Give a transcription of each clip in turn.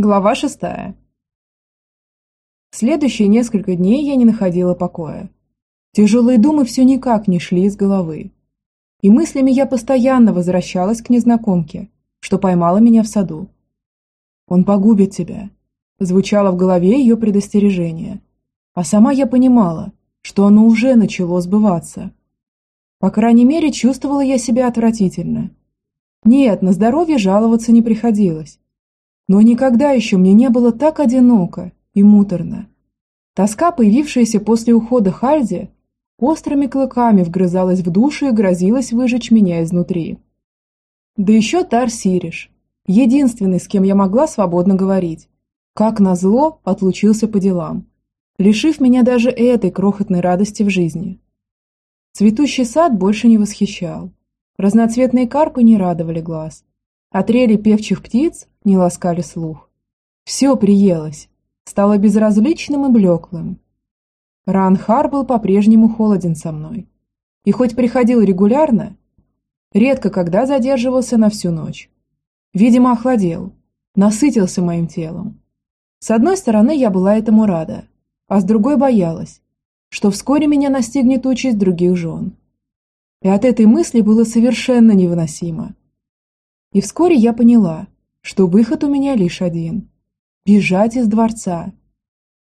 Глава шестая. Следующие несколько дней я не находила покоя. Тяжелые думы все никак не шли из головы. И мыслями я постоянно возвращалась к незнакомке, что поймала меня в саду. «Он погубит тебя», – звучало в голове ее предостережение. А сама я понимала, что оно уже начало сбываться. По крайней мере, чувствовала я себя отвратительно. Нет, на здоровье жаловаться не приходилось но никогда еще мне не было так одиноко и муторно. Тоска, появившаяся после ухода Хальди, острыми клыками вгрызалась в душу и грозилась выжечь меня изнутри. Да еще Тар Сириш, единственный, с кем я могла свободно говорить, как назло отлучился по делам, лишив меня даже этой крохотной радости в жизни. Цветущий сад больше не восхищал. Разноцветные карпы не радовали глаз, а трели певчих птиц не ласкали слух. Все приелось, стало безразличным и блеклым. Ранхар был по-прежнему холоден со мной. И хоть приходил регулярно, редко когда задерживался на всю ночь. Видимо, охладел, насытился моим телом. С одной стороны, я была этому рада, а с другой боялась, что вскоре меня настигнет участь других жен. И от этой мысли было совершенно невыносимо. И вскоре я поняла, что выход у меня лишь один – бежать из дворца.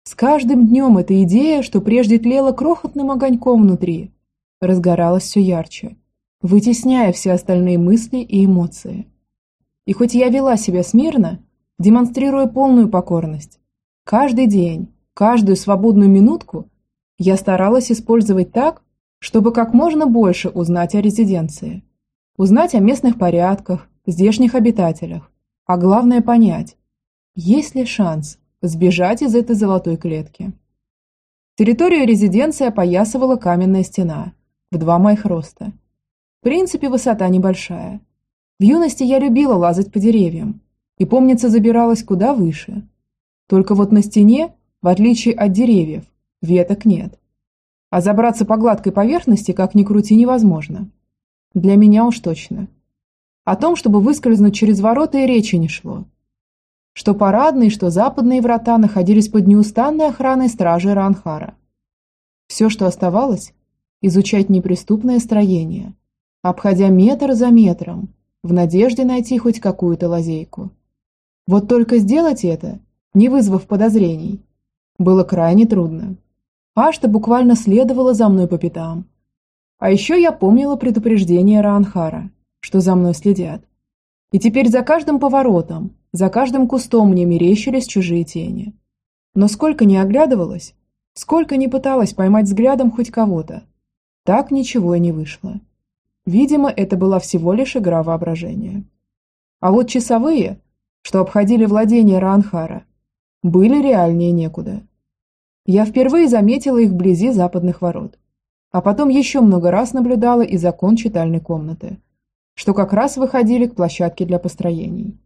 С каждым днем эта идея, что прежде тлела крохотным огоньком внутри, разгоралась все ярче, вытесняя все остальные мысли и эмоции. И хоть я вела себя смирно, демонстрируя полную покорность, каждый день, каждую свободную минутку я старалась использовать так, чтобы как можно больше узнать о резиденции, узнать о местных порядках, здешних обитателях, а главное понять, есть ли шанс сбежать из этой золотой клетки. Территорию резиденции опоясывала каменная стена в два моих роста. В принципе, высота небольшая. В юности я любила лазать по деревьям и, помнится, забиралась куда выше. Только вот на стене, в отличие от деревьев, веток нет. А забраться по гладкой поверхности, как ни крути, невозможно. Для меня уж точно – о том, чтобы выскользнуть через ворота, и речи не шло. Что парадные, что западные врата находились под неустанной охраной стражи Ранхара. Все, что оставалось, изучать неприступное строение, обходя метр за метром, в надежде найти хоть какую-то лазейку. Вот только сделать это, не вызвав подозрений, было крайне трудно. Ашта буквально следовала за мной по пятам. А еще я помнила предупреждение Раанхара – что за мной следят. И теперь за каждым поворотом, за каждым кустом мне мерещились чужие тени. Но сколько ни оглядывалась, сколько ни пыталась поймать взглядом хоть кого-то, так ничего и не вышло. Видимо, это была всего лишь игра воображения. А вот часовые, что обходили владение Ранхара, были реальнее некуда. Я впервые заметила их вблизи западных ворот, а потом еще много раз наблюдала из окон читальной комнаты – что как раз выходили к площадке для построений.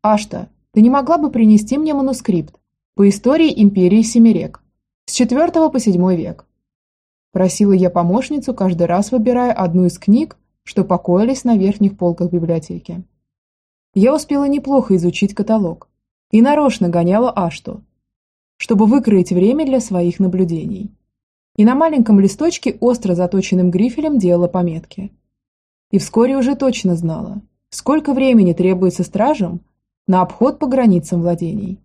«Ашта, ты не могла бы принести мне манускрипт по истории империи Семирек с 4 по 7 век?» Просила я помощницу, каждый раз выбирая одну из книг, что покоились на верхних полках библиотеки. Я успела неплохо изучить каталог и нарочно гоняла Ашту, чтобы выкроить время для своих наблюдений. И на маленьком листочке остро заточенным грифелем делала пометки – и вскоре уже точно знала, сколько времени требуется стражам на обход по границам владений,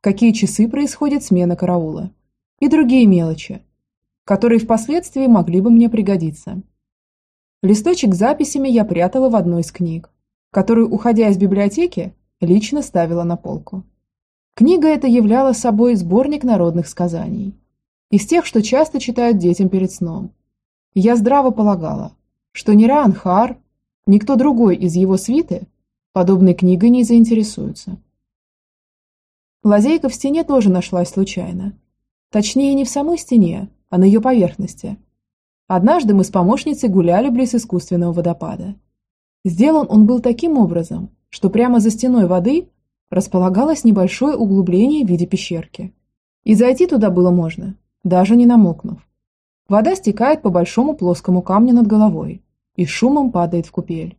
какие часы происходит смена караула и другие мелочи, которые впоследствии могли бы мне пригодиться. Листочек с записями я прятала в одной из книг, которую, уходя из библиотеки, лично ставила на полку. Книга эта являла собой сборник народных сказаний, из тех, что часто читают детям перед сном. Я здраво полагала, что ни Раанхар, никто другой из его свиты подобной книгой не заинтересуются. Лазейка в стене тоже нашлась случайно. Точнее, не в самой стене, а на ее поверхности. Однажды мы с помощницей гуляли близ искусственного водопада. Сделан он был таким образом, что прямо за стеной воды располагалось небольшое углубление в виде пещерки. И зайти туда было можно, даже не намокнув. Вода стекает по большому плоскому камню над головой и шумом падает в купель.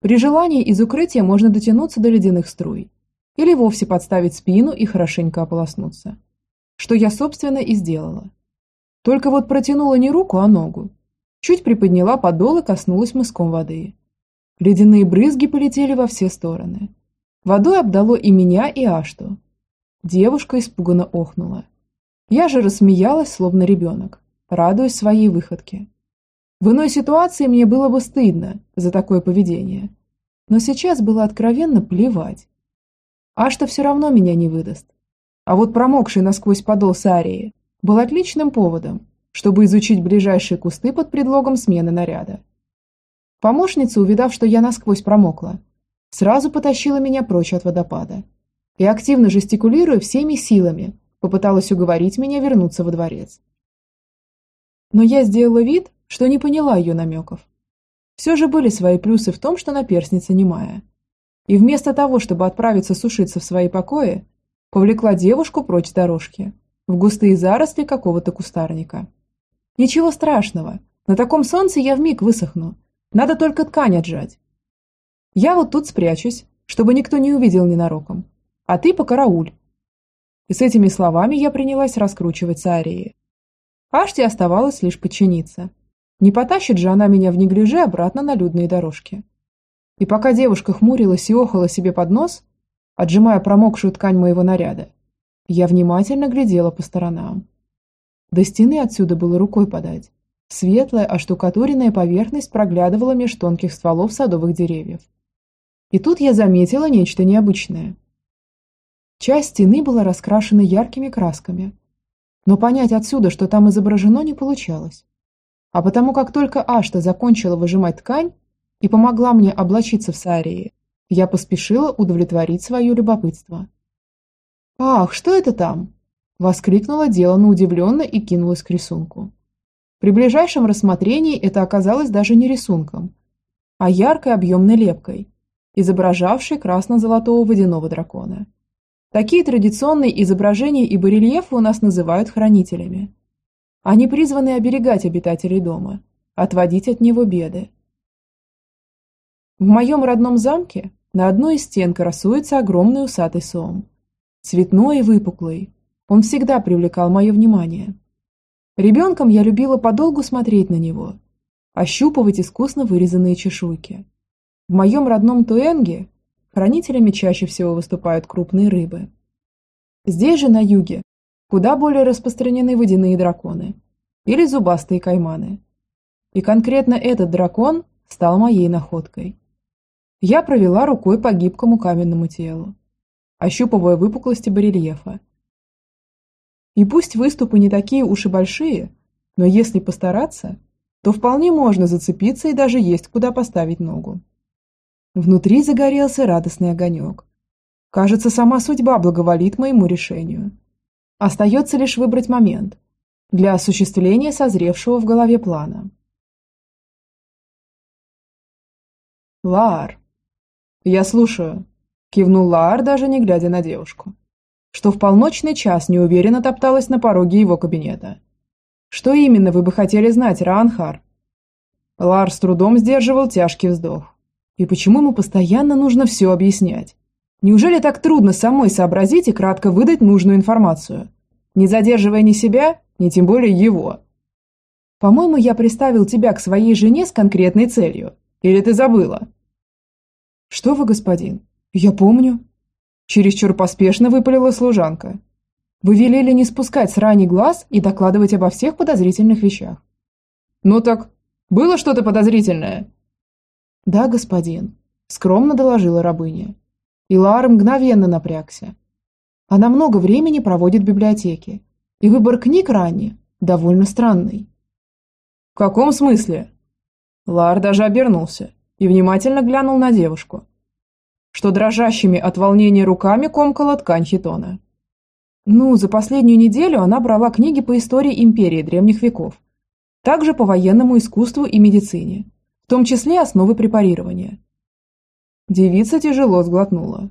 При желании из укрытия можно дотянуться до ледяных струй. или вовсе подставить спину и хорошенько ополоснуться. Что я, собственно, и сделала. Только вот протянула не руку, а ногу. Чуть приподняла подол и коснулась мыском воды. Ледяные брызги полетели во все стороны. Водой обдало и меня, и Ашту. Девушка испуганно охнула. Я же рассмеялась, словно ребенок, радуясь своей выходке. В иной ситуации мне было бы стыдно за такое поведение. Но сейчас было откровенно плевать. Ашта все равно меня не выдаст. А вот промокший насквозь подол Сарии был отличным поводом, чтобы изучить ближайшие кусты под предлогом смены наряда. Помощница, увидав, что я насквозь промокла, сразу потащила меня прочь от водопада и, активно жестикулируя всеми силами, попыталась уговорить меня вернуться во дворец. Но я сделала вид, что не поняла ее намеков. Все же были свои плюсы в том, что наперсница немая. И вместо того, чтобы отправиться сушиться в свои покои, повлекла девушку прочь с дорожки, в густые заросли какого-то кустарника. Ничего страшного, на таком солнце я вмиг высохну, надо только ткань отжать. Я вот тут спрячусь, чтобы никто не увидел ненароком. А ты покарауль. И с этими словами я принялась раскручивать Саарии. Аште оставалось лишь подчиниться. Не потащит же она меня в неглиже обратно на людные дорожки. И пока девушка хмурилась и охала себе под нос, отжимая промокшую ткань моего наряда, я внимательно глядела по сторонам. До стены отсюда было рукой подать. Светлая, оштукатуренная поверхность проглядывала меж тонких стволов садовых деревьев. И тут я заметила нечто необычное. Часть стены была раскрашена яркими красками, но понять отсюда, что там изображено, не получалось. А потому как только Ашта закончила выжимать ткань и помогла мне облачиться в сарии, я поспешила удовлетворить свое любопытство. «Ах, что это там?» – воскликнула Делана удивленно и кинулась к рисунку. При ближайшем рассмотрении это оказалось даже не рисунком, а яркой объемной лепкой, изображавшей красно-золотого водяного дракона. Такие традиционные изображения и барельефы у нас называют хранителями. Они призваны оберегать обитателей дома, отводить от него беды. В моем родном замке на одной из стен красуется огромный усатый сом. Цветной и выпуклый, он всегда привлекал мое внимание. Ребенком я любила подолгу смотреть на него, ощупывать искусно вырезанные чешуйки. В моем родном Туэнге хранителями чаще всего выступают крупные рыбы. Здесь же, на юге, куда более распространены водяные драконы или зубастые кайманы. И конкретно этот дракон стал моей находкой. Я провела рукой по гибкому каменному телу, ощупывая выпуклости барельефа и пусть выступы не такие уж и большие, но если постараться, то вполне можно зацепиться и даже есть куда поставить ногу. Внутри загорелся радостный огонек. Кажется, сама судьба благоволит моему решению. Остается лишь выбрать момент для осуществления созревшего в голове плана. Лаар. Я слушаю. Кивнул Лаар, даже не глядя на девушку что в полночный час неуверенно топталась на пороге его кабинета. «Что именно вы бы хотели знать, Раанхар?» Лар с трудом сдерживал тяжкий вздох. «И почему ему постоянно нужно все объяснять? Неужели так трудно самой сообразить и кратко выдать нужную информацию, не задерживая ни себя, ни тем более его?» «По-моему, я приставил тебя к своей жене с конкретной целью. Или ты забыла?» «Что вы, господин? Я помню», Чересчур поспешно выпалила служанка. Вы велели не спускать с рани глаз и докладывать обо всех подозрительных вещах. Ну так, было что-то подозрительное? Да, господин, скромно доложила рабыня. И Лар мгновенно напрягся. Она много времени проводит в библиотеке, и выбор книг ранее довольно странный. В каком смысле? Лар даже обернулся и внимательно глянул на девушку что дрожащими от волнения руками комкала ткань хитона. Ну, за последнюю неделю она брала книги по истории империи древних веков, также по военному искусству и медицине, в том числе основы препарирования. Девица тяжело сглотнула.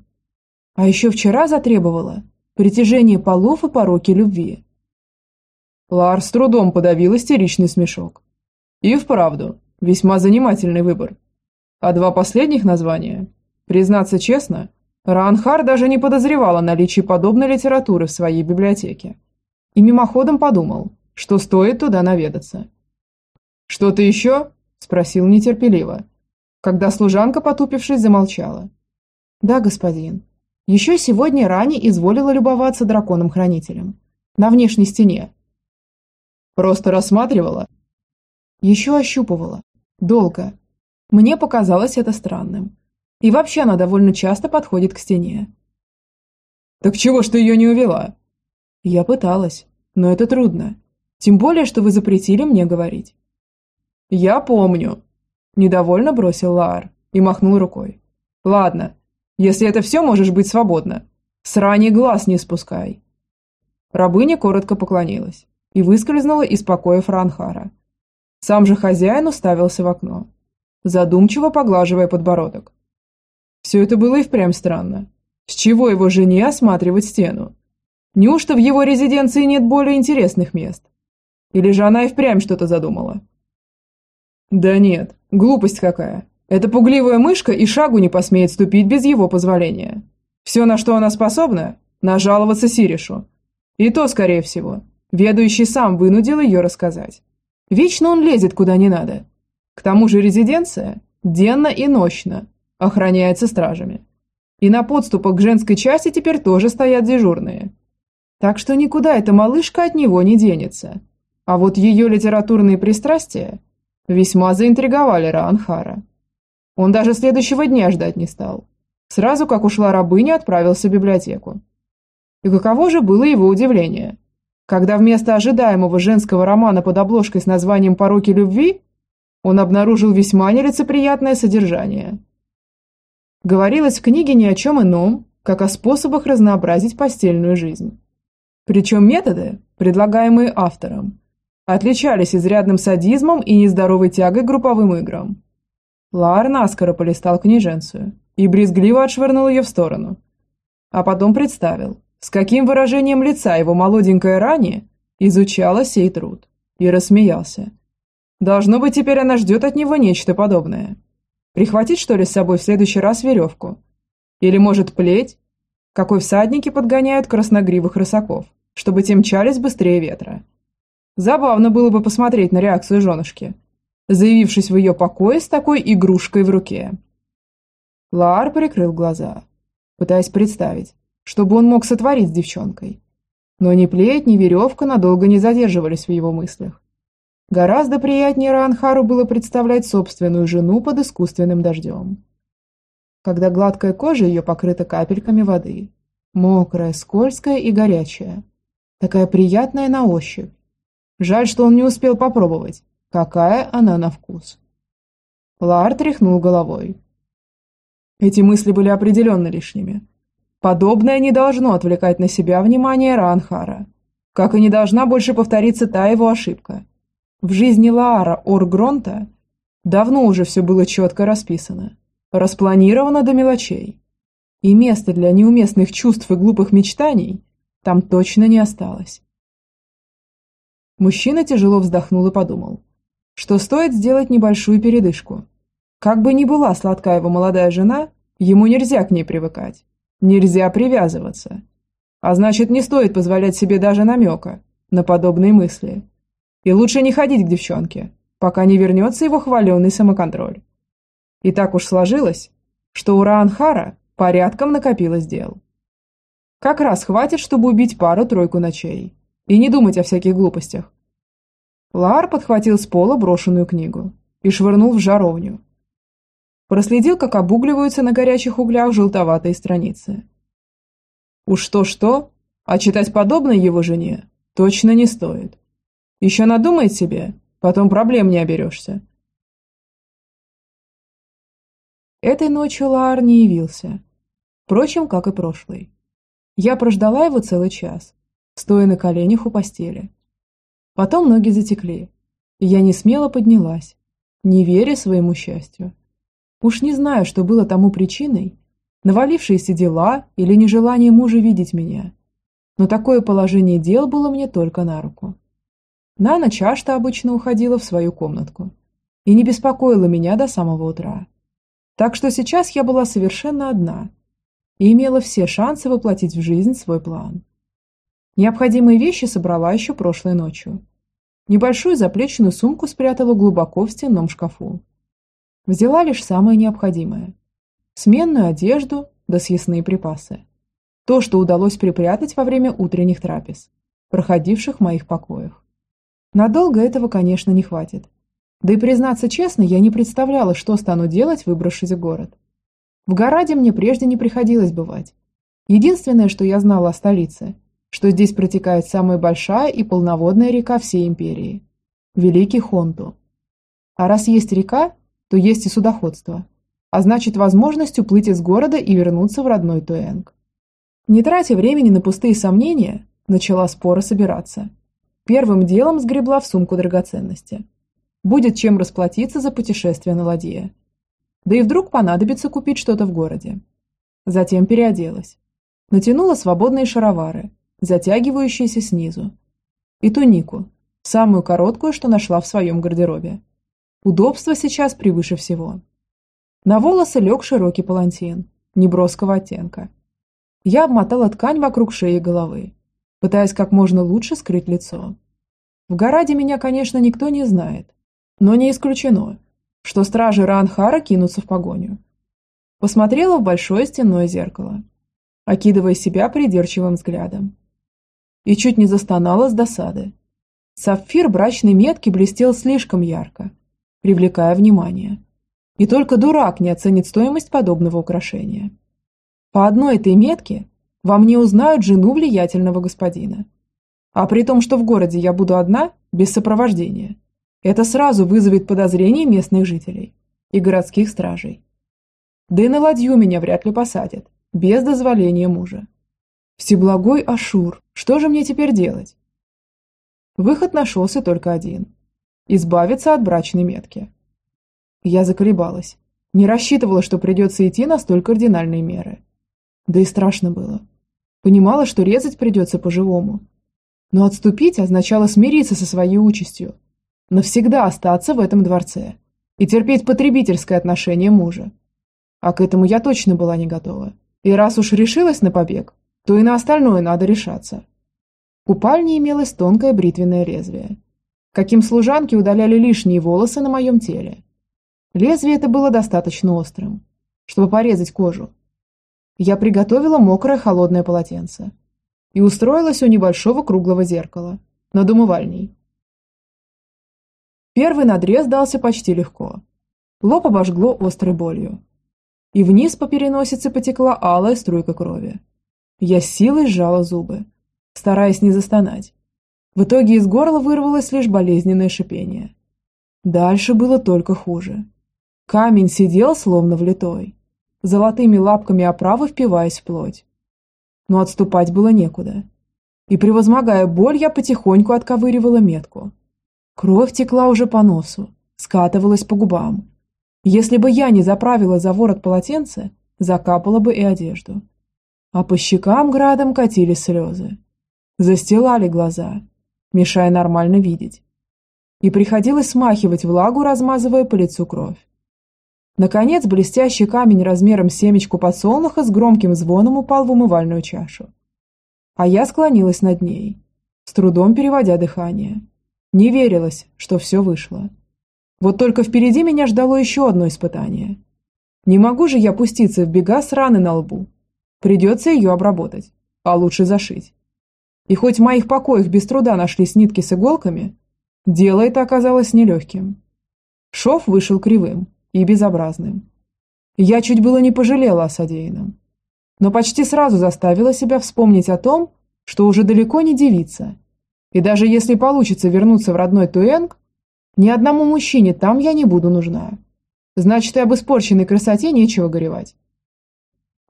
А еще вчера затребовала притяжение полов и пороки любви. Лар с трудом подавил истеричный смешок. И вправду, весьма занимательный выбор. А два последних названия Признаться честно, Ранхар даже не подозревал о наличии подобной литературы в своей библиотеке. И мимоходом подумал, что стоит туда наведаться. «Что-то еще?» – спросил нетерпеливо, когда служанка, потупившись, замолчала. «Да, господин. Еще сегодня ранее изволила любоваться драконом-хранителем. На внешней стене». «Просто рассматривала?» «Еще ощупывала. Долго. Мне показалось это странным. И вообще она довольно часто подходит к стене». «Так чего ж ты ее не увела?» «Я пыталась, но это трудно. Тем более, что вы запретили мне говорить». «Я помню», – недовольно бросил Лаар и махнул рукой. «Ладно, если это все, можешь быть свободна. Срани глаз не спускай». Рабыня коротко поклонилась и выскользнула из покоя Франхара. Сам же хозяин уставился в окно, задумчиво поглаживая подбородок. Все это было и впрямь странно. С чего его жене осматривать стену? Неужто в его резиденции нет более интересных мест? Или же она и впрямь что-то задумала? Да нет, глупость какая. Эта пугливая мышка и шагу не посмеет ступить без его позволения. Все, на что она способна, нажаловаться Сиришу. И то, скорее всего, ведущий сам вынудил ее рассказать. Вечно он лезет куда не надо. К тому же резиденция денно и ночно охраняется стражами. И на подступах к женской части теперь тоже стоят дежурные. Так что никуда эта малышка от него не денется. А вот ее литературные пристрастия весьма заинтриговали Раанхара. Он даже следующего дня ждать не стал. Сразу как ушла рабыня, отправился в библиотеку. И каково же было его удивление, когда вместо ожидаемого женского романа под обложкой с названием «Пороки любви» он обнаружил весьма нелицеприятное содержание. Говорилось в книге ни о чем ином, как о способах разнообразить постельную жизнь. Причем методы, предлагаемые автором, отличались изрядным садизмом и нездоровой тягой к групповым играм. Лар наскоро полистал книженцию и брезгливо отшвырнул ее в сторону. А потом представил, с каким выражением лица его молоденькая ранее изучала сей труд, и рассмеялся. Должно быть, теперь она ждет от него нечто подобное. Прихватить, что ли, с собой в следующий раз веревку? Или, может, плеть? Какой всадники подгоняют красногривых рысаков, чтобы те мчались быстрее ветра. Забавно было бы посмотреть на реакцию женушки, заявившись в ее покое с такой игрушкой в руке. Лар прикрыл глаза, пытаясь представить, что бы он мог сотворить с девчонкой. Но ни плеть, ни веревка надолго не задерживались в его мыслях. Гораздо приятнее Ранхару было представлять собственную жену под искусственным дождем. Когда гладкая кожа ее покрыта капельками воды, мокрая, скользкая и горячая, такая приятная на ощупь, Жаль, что он не успел попробовать, какая она на вкус. Лар тряхнул головой. Эти мысли были определенно лишними. Подобное не должно отвлекать на себя внимание Ранхара, как и не должна больше повториться та его ошибка. В жизни Лаара Оргронта давно уже все было четко расписано, распланировано до мелочей. И места для неуместных чувств и глупых мечтаний там точно не осталось. Мужчина тяжело вздохнул и подумал, что стоит сделать небольшую передышку. Как бы ни была сладкая его молодая жена, ему нельзя к ней привыкать, нельзя привязываться. А значит, не стоит позволять себе даже намека на подобные мысли. И лучше не ходить к девчонке, пока не вернется его хваленый самоконтроль. И так уж сложилось, что у Раанхара порядком накопилось дел. Как раз хватит, чтобы убить пару-тройку ночей и не думать о всяких глупостях. Лар подхватил с пола брошенную книгу и швырнул в жаровню. Проследил, как обугливаются на горячих углях желтоватые страницы. Уж то-что, а читать подобное его жене точно не стоит. Еще надумает себе, потом проблем не оберешься. Этой ночью Лар не явился. Впрочем, как и прошлый. Я прождала его целый час, стоя на коленях у постели. Потом ноги затекли, и я не смело поднялась, не веря своему счастью. Уж не знаю, что было тому причиной, навалившиеся дела или нежелание мужа видеть меня. Но такое положение дел было мне только на руку. Нана часто обычно уходила в свою комнатку и не беспокоила меня до самого утра. Так что сейчас я была совершенно одна и имела все шансы воплотить в жизнь свой план. Необходимые вещи собрала еще прошлой ночью. Небольшую заплечную сумку спрятала глубоко в стенном шкафу. Взяла лишь самое необходимое. Сменную одежду да съестные припасы. То, что удалось припрятать во время утренних трапез, проходивших в моих покоях. Надолго этого, конечно, не хватит. Да и признаться честно, я не представляла, что стану делать, выбравшись в город. В Гораде мне прежде не приходилось бывать. Единственное, что я знала о столице, что здесь протекает самая большая и полноводная река всей империи – Великий Хонту. А раз есть река, то есть и судоходство, а значит возможность уплыть из города и вернуться в родной Туэнг. Не тратя времени на пустые сомнения, начала споро собираться. Первым делом сгребла в сумку драгоценности. Будет чем расплатиться за путешествие на ладье. Да и вдруг понадобится купить что-то в городе. Затем переоделась. Натянула свободные шаровары, затягивающиеся снизу. И тунику, самую короткую, что нашла в своем гардеробе. Удобство сейчас превыше всего. На волосы лег широкий палантин, неброского оттенка. Я обмотала ткань вокруг шеи и головы, пытаясь как можно лучше скрыть лицо. В Гораде меня, конечно, никто не знает, но не исключено, что стражи Ранхара кинутся в погоню. Посмотрела в большое стенное зеркало, окидывая себя придирчивым взглядом. И чуть не застонала с досады. Сапфир брачной метки блестел слишком ярко, привлекая внимание. И только дурак не оценит стоимость подобного украшения. По одной этой метке во мне узнают жену влиятельного господина. А при том, что в городе я буду одна, без сопровождения, это сразу вызовет подозрения местных жителей и городских стражей. Да и на ладью меня вряд ли посадят, без дозволения мужа. Всеблагой Ашур, что же мне теперь делать? Выход нашелся только один – избавиться от брачной метки. Я заколебалась, не рассчитывала, что придется идти на столь кардинальные меры. Да и страшно было. Понимала, что резать придется по-живому. Но отступить означало смириться со своей участью. Навсегда остаться в этом дворце. И терпеть потребительское отношение мужа. А к этому я точно была не готова. И раз уж решилась на побег, то и на остальное надо решаться. В купальне имелось тонкое бритвенное лезвие. Каким служанки удаляли лишние волосы на моем теле. Лезвие это было достаточно острым, чтобы порезать кожу, я приготовила мокрое холодное полотенце и устроилась у небольшого круглого зеркала, над умывальней. Первый надрез дался почти легко. Лоб обожгло острой болью. И вниз по переносице потекла алая струйка крови. Я силой сжала зубы, стараясь не застонать. В итоге из горла вырвалось лишь болезненное шипение. Дальше было только хуже. Камень сидел словно влитой золотыми лапками оправы впиваясь в плоть. Но отступать было некуда. И превозмогая боль, я потихоньку отковыривала метку. Кровь текла уже по носу, скатывалась по губам. Если бы я не заправила за ворот полотенце, закапала бы и одежду. А по щекам градом катились слезы. Застилали глаза, мешая нормально видеть. И приходилось смахивать влагу, размазывая по лицу кровь. Наконец, блестящий камень размером семечку подсолнуха с громким звоном упал в умывальную чашу. А я склонилась над ней, с трудом переводя дыхание. Не верилось, что все вышло. Вот только впереди меня ждало еще одно испытание. Не могу же я пуститься в бега с раны на лбу. Придется ее обработать, а лучше зашить. И хоть в моих покоях без труда нашлись нитки с иголками, дело это оказалось нелегким. Шов вышел кривым, и безобразным. Я чуть было не пожалела о содеянном, но почти сразу заставила себя вспомнить о том, что уже далеко не девица, и даже если получится вернуться в родной Туэнг, ни одному мужчине там я не буду нужна. Значит, и об испорченной красоте нечего горевать.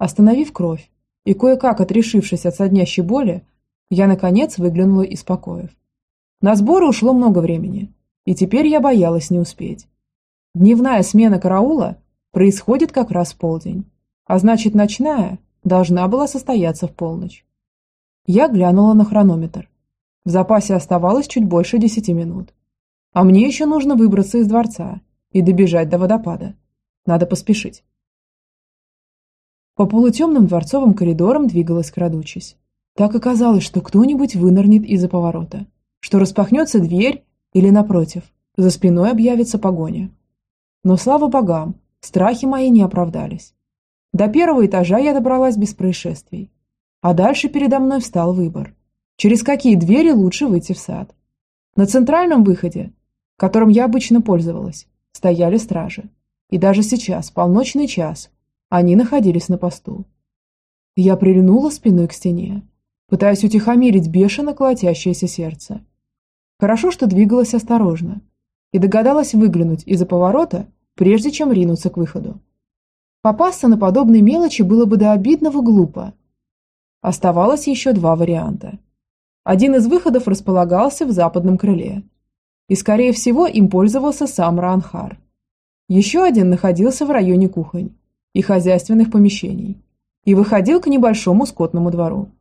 Остановив кровь и кое-как отрешившись от соднящей боли, я, наконец, выглянула из покоев. На сборы ушло много времени, и теперь я боялась не успеть. Дневная смена караула происходит как раз в полдень, а значит ночная должна была состояться в полночь. Я глянула на хронометр. В запасе оставалось чуть больше десяти минут. А мне еще нужно выбраться из дворца и добежать до водопада. Надо поспешить. По полутемным дворцовым коридорам двигалась крадучись. Так оказалось, что кто-нибудь вынырнет из-за поворота, что распахнется дверь или, напротив, за спиной объявится погоня. Но, слава богам, страхи мои не оправдались. До первого этажа я добралась без происшествий. А дальше передо мной встал выбор. Через какие двери лучше выйти в сад? На центральном выходе, которым я обычно пользовалась, стояли стражи. И даже сейчас, полночный час, они находились на посту. Я прильнула спиной к стене, пытаясь утихомирить бешено колотящееся сердце. Хорошо, что двигалась осторожно и догадалась выглянуть из-за поворота, прежде чем ринуться к выходу. Попасться на подобные мелочи было бы до обидного глупо. Оставалось еще два варианта. Один из выходов располагался в западном крыле, и, скорее всего, им пользовался сам Ранхар. Еще один находился в районе кухонь и хозяйственных помещений и выходил к небольшому скотному двору.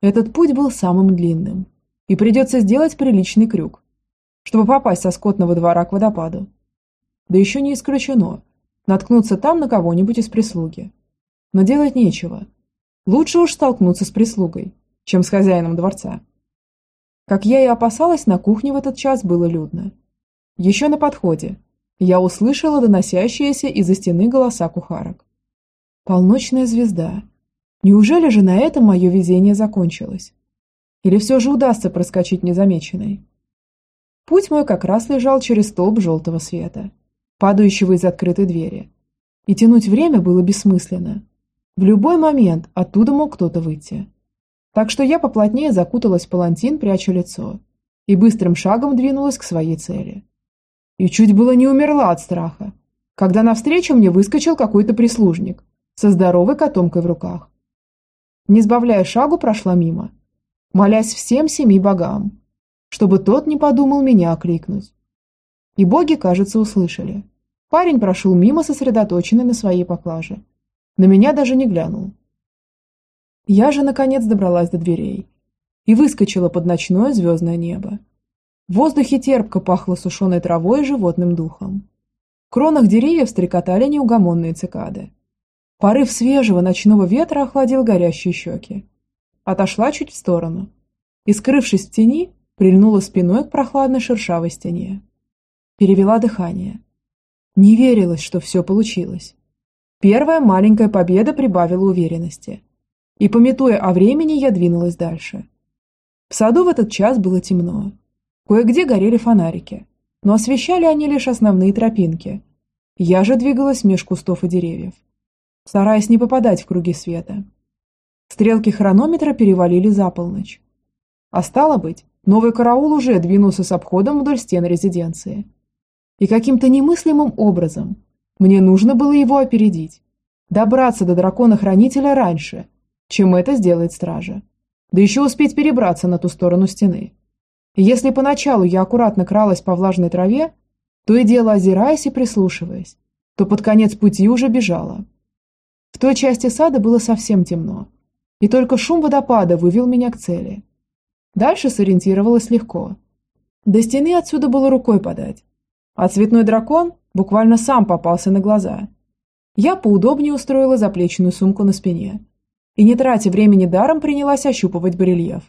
Этот путь был самым длинным, и придется сделать приличный крюк, чтобы попасть со скотного двора к водопаду. Да еще не исключено наткнуться там на кого-нибудь из прислуги. Но делать нечего. Лучше уж столкнуться с прислугой, чем с хозяином дворца. Как я и опасалась, на кухне в этот час было людно. Еще на подходе я услышала доносящиеся из-за стены голоса кухарок. Полночная звезда. Неужели же на этом мое везение закончилось? Или все же удастся проскочить незамеченной? Путь мой как раз лежал через столб желтого света, падающего из открытой двери. И тянуть время было бессмысленно. В любой момент оттуда мог кто-то выйти. Так что я поплотнее закуталась в палантин, пряча лицо, и быстрым шагом двинулась к своей цели. И чуть было не умерла от страха, когда навстречу мне выскочил какой-то прислужник со здоровой котомкой в руках. Не сбавляя шагу, прошла мимо, молясь всем семи богам, чтобы тот не подумал меня окликнуть. И боги, кажется, услышали. Парень прошел мимо, сосредоточенный на своей поклаже. На меня даже не глянул. Я же, наконец, добралась до дверей и выскочила под ночное звездное небо. В воздухе терпко пахло сушеной травой и животным духом. В кронах деревьев стрекотали неугомонные цикады. Порыв свежего ночного ветра охладил горящие щеки. Отошла чуть в сторону и, скрывшись в тени, прильнула спиной к прохладной шершавой стене. Перевела дыхание. Не верилось, что все получилось. Первая маленькая победа прибавила уверенности – и, пометуя о времени, я двинулась дальше. В саду в этот час было темно. Кое-где горели фонарики, но освещали они лишь основные тропинки. Я же двигалась меж кустов и деревьев, стараясь не попадать в круги света. Стрелки хронометра перевалили за полночь. А стало быть, новый караул уже двинулся с обходом вдоль стен резиденции. И каким-то немыслимым образом мне нужно было его опередить, добраться до дракона-хранителя раньше – чем это сделает стража. Да еще успеть перебраться на ту сторону стены. Если поначалу я аккуратно кралась по влажной траве, то и дело озираясь и прислушиваясь, то под конец пути уже бежала. В той части сада было совсем темно, и только шум водопада вывел меня к цели. Дальше сориентировалась легко. До стены отсюда было рукой подать, а цветной дракон буквально сам попался на глаза. Я поудобнее устроила заплечную сумку на спине – и не тратя времени даром принялась ощупывать барельеф,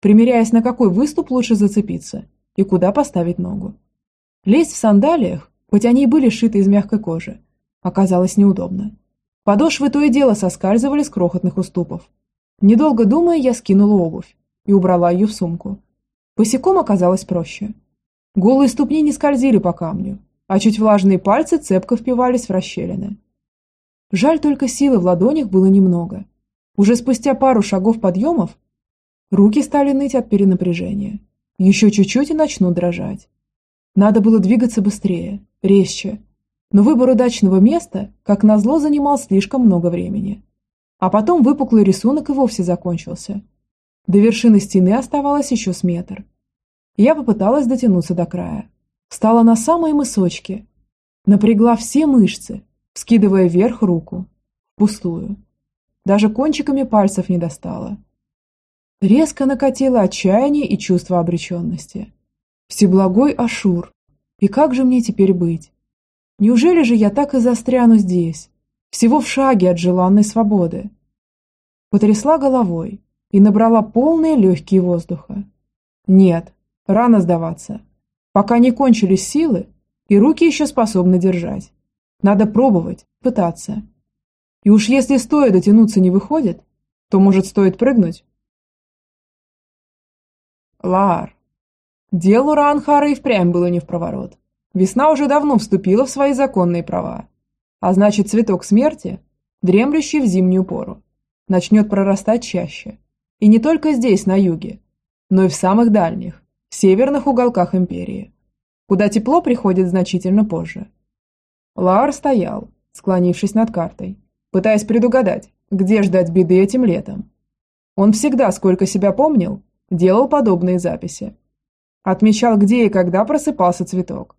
примеряясь, на какой выступ лучше зацепиться и куда поставить ногу. Лезть в сандалиях, хоть они и были сшиты из мягкой кожи, оказалось неудобно. Подошвы то и дело соскальзывали с крохотных уступов. Недолго думая, я скинула обувь и убрала ее в сумку. Босиком оказалось проще. Голые ступни не скользили по камню, а чуть влажные пальцы цепко впивались в расщелины. Жаль только силы в ладонях было немного – уже спустя пару шагов подъемов руки стали ныть от перенапряжения. Еще чуть-чуть и начнут дрожать. Надо было двигаться быстрее, резче. Но выбор удачного места, как назло, занимал слишком много времени. А потом выпуклый рисунок и вовсе закончился. До вершины стены оставалось еще с метр. Я попыталась дотянуться до края. Встала на самые мысочки. Напрягла все мышцы, скидывая вверх руку. Пустую даже кончиками пальцев не достала. Резко накатило отчаяние и чувство обреченности. Всеблагой Ашур, и как же мне теперь быть? Неужели же я так и застряну здесь, всего в шаге от желанной свободы. Потрясла головой и набрала полные легкие воздуха. Нет, рано сдаваться. Пока не кончились силы, и руки еще способны держать. Надо пробовать, пытаться. И уж если стоя дотянуться не выходит, то, может, стоит прыгнуть? Лар. Делу Раанхара и впрямь было не в проворот. Весна уже давно вступила в свои законные права. А значит, цветок смерти, дремлющий в зимнюю пору, начнет прорастать чаще. И не только здесь, на юге, но и в самых дальних, северных уголках империи, куда тепло приходит значительно позже. Лаар стоял, склонившись над картой, пытаясь предугадать, где ждать беды этим летом. Он всегда, сколько себя помнил, делал подобные записи. Отмечал, где и когда просыпался цветок.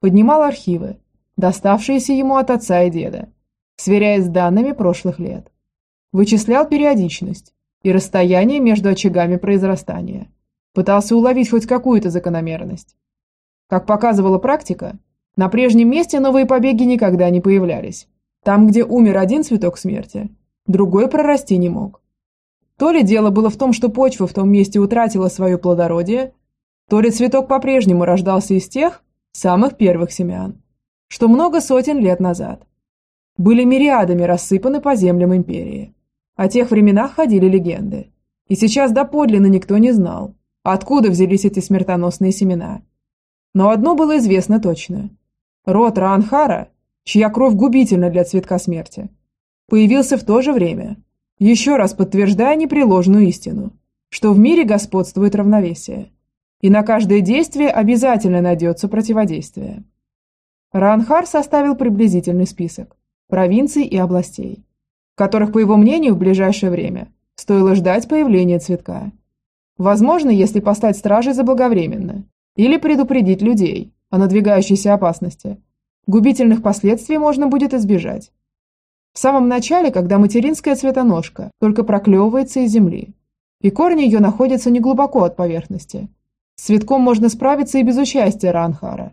Поднимал архивы, доставшиеся ему от отца и деда, сверяясь с данными прошлых лет. Вычислял периодичность и расстояние между очагами произрастания. Пытался уловить хоть какую-то закономерность. Как показывала практика, на прежнем месте новые побеги никогда не появлялись. Там, где умер один цветок смерти, другой прорасти не мог. То ли дело было в том, что почва в том месте утратила свое плодородие, то ли цветок по-прежнему рождался из тех самых первых семян, что много сотен лет назад были мириадами рассыпаны по землям империи. О тех временах ходили легенды, и сейчас доподлинно никто не знал, откуда взялись эти смертоносные семена. Но одно было известно точно. Род Раанхара, чья кровь губительна для цветка смерти, появился в то же время, еще раз подтверждая непреложную истину, что в мире господствует равновесие, и на каждое действие обязательно найдется противодействие. Ранхар составил приблизительный список провинций и областей, в которых, по его мнению, в ближайшее время стоило ждать появления цветка. Возможно, если поставить стражей заблаговременно или предупредить людей о надвигающейся опасности, губительных последствий можно будет избежать. В самом начале, когда материнская цветоножка только проклевывается из земли, и корни ее находятся неглубоко от поверхности, с цветком можно справиться и без участия Ранхара.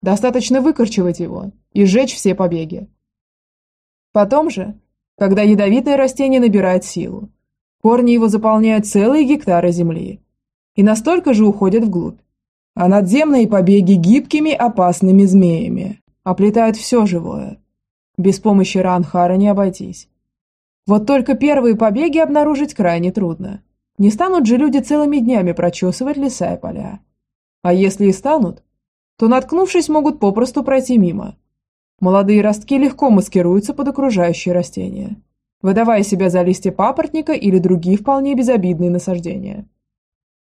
Достаточно выкорчевать его и сжечь все побеги. Потом же, когда ядовитое растение набирает силу, корни его заполняют целые гектары земли и настолько же уходят вглубь, а надземные побеги гибкими опасными змеями оплетают все живое – без помощи Ранхара не обойтись. Вот только первые побеги обнаружить крайне трудно. Не станут же люди целыми днями прочесывать леса и поля. А если и станут, то, наткнувшись, могут попросту пройти мимо. Молодые ростки легко маскируются под окружающие растения, выдавая себя за листья папоротника или другие вполне безобидные насаждения.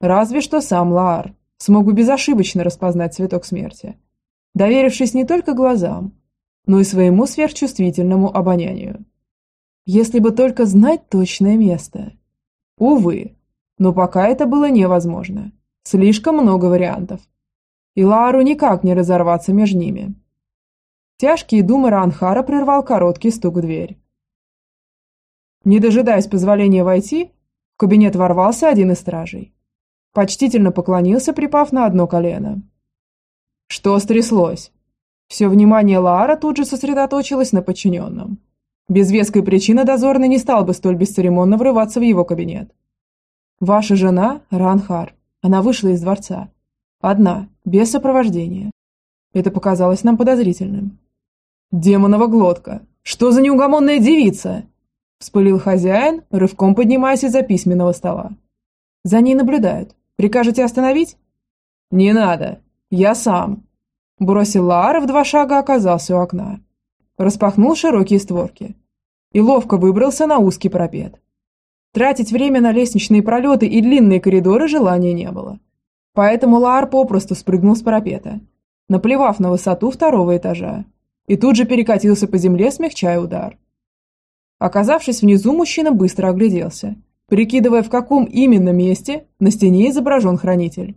Разве что сам Лаар смог безошибочно распознать цветок смерти, доверившись не только глазам, но и своему сверхчувствительному обонянию. Если бы только знать точное место. Увы, но пока это было невозможно. Слишком много вариантов. И Лару никак не разорваться между ними. Тяжкие думы Ранхара прервал короткий стук в дверь. Не дожидаясь позволения войти, в кабинет ворвался один из стражей. Почтительно поклонился, припав на одно колено. «Что стряслось?» Все внимание Лаара тут же сосредоточилось на подчиненном. Без веской причины дозорный не стал бы столь бесцеремонно врываться в его кабинет. «Ваша жена – Ранхар. Она вышла из дворца. Одна, без сопровождения. Это показалось нам подозрительным». «Демонова глотка! Что за неугомонная девица?» – вспылил хозяин, рывком поднимаясь из-за письменного стола. «За ней наблюдают. Прикажете остановить?» «Не надо. Я сам», Бросил Лаара в два шага оказался у окна. Распахнул широкие створки. И ловко выбрался на узкий пропет. Тратить время на лестничные пролеты и длинные коридоры желания не было. Поэтому Лаар попросту спрыгнул с парапета, наплевав на высоту второго этажа, и тут же перекатился по земле, смягчая удар. Оказавшись внизу, мужчина быстро огляделся, прикидывая, в каком именно месте на стене изображен хранитель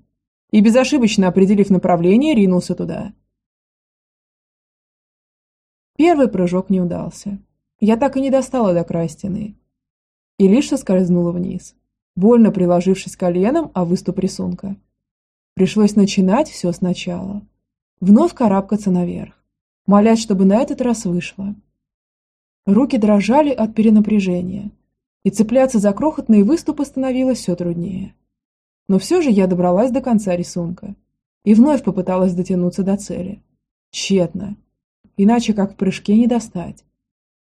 и, безошибочно определив направление, ринулся туда. Первый прыжок не удался. Я так и не достала до края стены. И лишь соскользнула вниз, больно приложившись коленом о выступ рисунка. Пришлось начинать все сначала. Вновь карабкаться наверх, молясь, чтобы на этот раз вышло. Руки дрожали от перенапряжения, и цепляться за крохотные выступы становилось все труднее. Но все же я добралась до конца рисунка и вновь попыталась дотянуться до цели. Тщетно. Иначе как в прыжке не достать.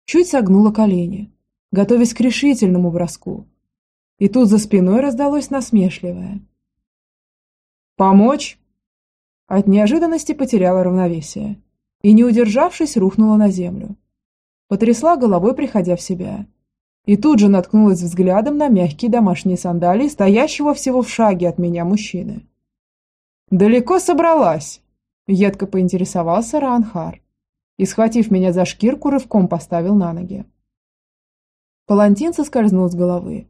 Чуть согнула колени, готовясь к решительному броску. И тут за спиной раздалось насмешливое. «Помочь?» От неожиданности потеряла равновесие и, не удержавшись, рухнула на землю. Потрясла головой, приходя в себя. И тут же наткнулась взглядом на мягкие домашние сандалии, стоящего всего в шаге от меня мужчины. «Далеко собралась?» – едко поинтересовался Раанхар и, схватив меня за шкирку, рывком поставил на ноги. Палантин соскользнул с головы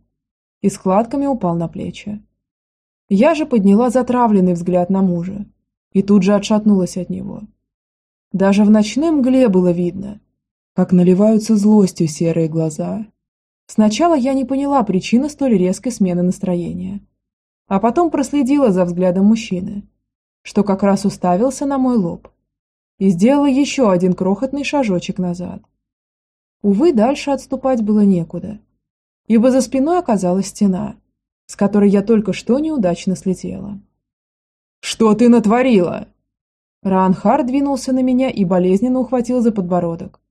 и складками упал на плечи. Я же подняла затравленный взгляд на мужа и тут же отшатнулась от него. Даже в ночной мгле было видно, как наливаются злостью серые глаза. Сначала я не поняла причины столь резкой смены настроения, а потом проследила за взглядом мужчины, что как раз уставился на мой лоб, и сделала еще один крохотный шажочек назад. Увы, дальше отступать было некуда, ибо за спиной оказалась стена – с которой я только что неудачно слетела. «Что ты натворила?» Раанхар двинулся на меня и болезненно ухватил за подбородок.